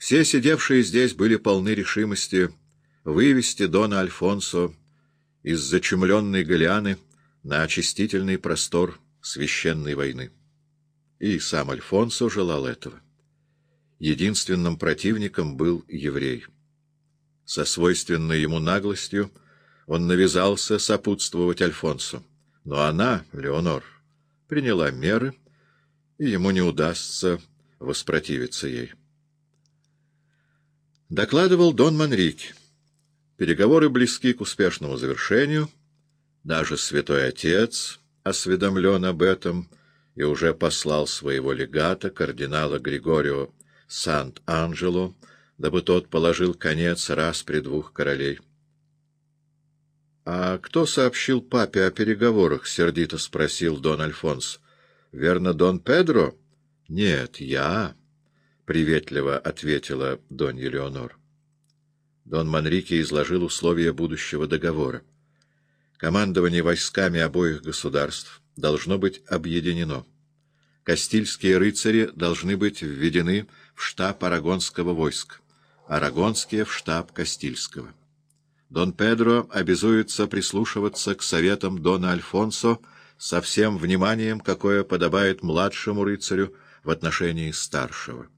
Все сидевшие здесь были полны решимости вывести Дона Альфонсо из зачумленной Голианы на очистительный простор священной войны. И сам Альфонсо желал этого. Единственным противником был еврей. Со свойственной ему наглостью он навязался сопутствовать Альфонсу. Но она, Леонор, приняла меры, и ему не удастся воспротивиться ей. Докладывал Дон Манрике. Переговоры близки к успешному завершению. Даже святой отец осведомлен об этом и уже послал своего легата, кардинала Григорио Сант-Анджело, дабы тот положил конец раз при двух королей. — А кто сообщил папе о переговорах? — сердито спросил Дон Альфонс. — Верно, Дон Педро? — Нет, я, — приветливо ответила Дон Елеонор. Дон Манрике изложил условия будущего договора. Командование войсками обоих государств должно быть объединено. Кастильские рыцари должны быть введены в штаб арагонского войска, арагонские — в штаб Кастильского. Дон Педро обязуется прислушиваться к советам Дона Альфонсо со всем вниманием, какое подобает младшему рыцарю в отношении старшего.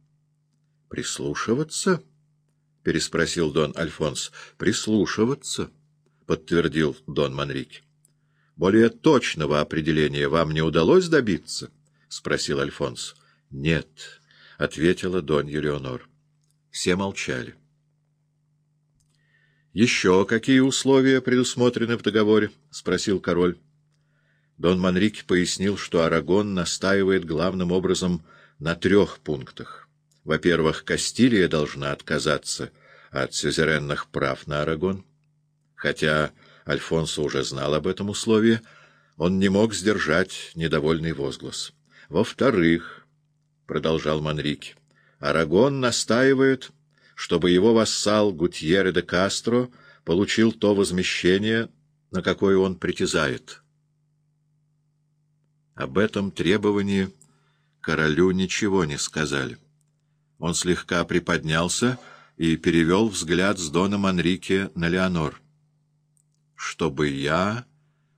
«Прислушиваться?» — переспросил Дон Альфонс. — Прислушиваться, — подтвердил Дон Манрике. — Более точного определения вам не удалось добиться? — спросил Альфонс. — Нет, — ответила Дон Елеонор. Все молчали. — Еще какие условия предусмотрены в договоре? — спросил король. Дон Манрике пояснил, что Арагон настаивает главным образом на трех пунктах. Во-первых, Кастилия должна отказаться от сюзеренных прав на Арагон. Хотя Альфонсо уже знал об этом условии, он не мог сдержать недовольный возглас. Во-вторых, — продолжал Манрике, — Арагон настаивает, чтобы его вассал Гутьерре де Кастро получил то возмещение, на какое он притязает. Об этом требовании королю ничего не сказали. Он слегка приподнялся и перевел взгляд с Дона Манрике на Леонор. «Чтобы я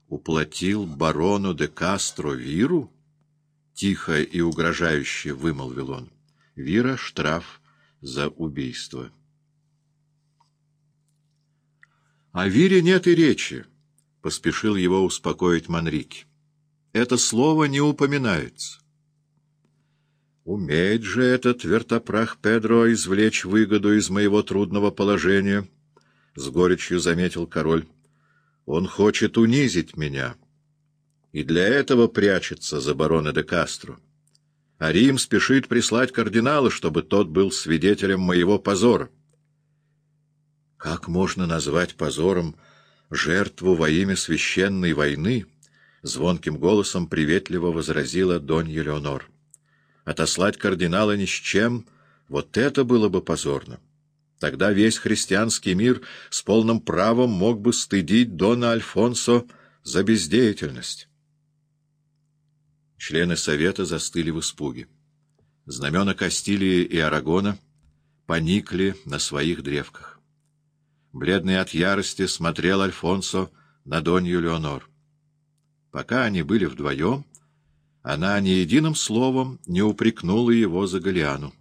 уплатил барону де Кастро Виру?» — тихо и угрожающе вымолвил он. «Вира — штраф за убийство». «О Вире нет и речи», — поспешил его успокоить Манрике. «Это слово не упоминается». Умеет же этот вертопрах Педро извлечь выгоду из моего трудного положения, — с горечью заметил король. Он хочет унизить меня, и для этого прячется за барона де Кастро. А Рим спешит прислать кардинала, чтобы тот был свидетелем моего позора. Как можно назвать позором жертву во имя священной войны? — звонким голосом приветливо возразила Донь Елеонор. — Отослать кардинала ни с чем — вот это было бы позорно. Тогда весь христианский мир с полным правом мог бы стыдить Дона Альфонсо за бездеятельность. Члены Совета застыли в испуге. Знамена Кастилии и Арагона поникли на своих древках. Бледный от ярости смотрел Альфонсо на Донью Леонор. Пока они были вдвоем, она ни единым словом не упрекнула его за Голиану.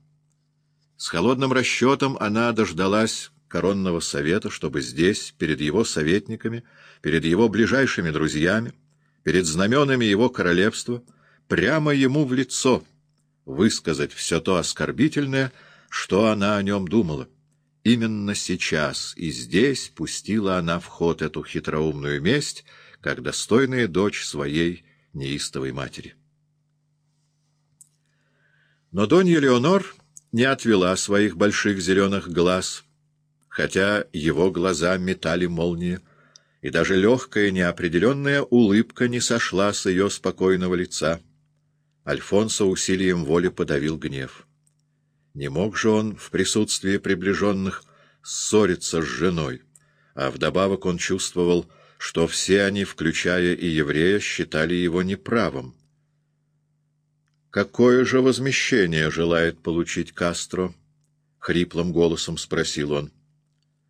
С холодным расчетом она дождалась коронного совета, чтобы здесь, перед его советниками, перед его ближайшими друзьями, перед знаменами его королевства, прямо ему в лицо высказать все то оскорбительное, что она о нем думала. Именно сейчас и здесь пустила она в ход эту хитроумную месть, как достойная дочь своей неистовой матери. Но Донья Леонор не отвела своих больших зеленых глаз, хотя его глаза метали молнии, и даже легкая неопределенная улыбка не сошла с ее спокойного лица. Альфонсо усилием воли подавил гнев. Не мог же он в присутствии приближенных ссориться с женой, а вдобавок он чувствовал, что все они, включая и еврея, считали его неправым. Какое же возмещение желает получить Кастро? хриплым голосом спросил он.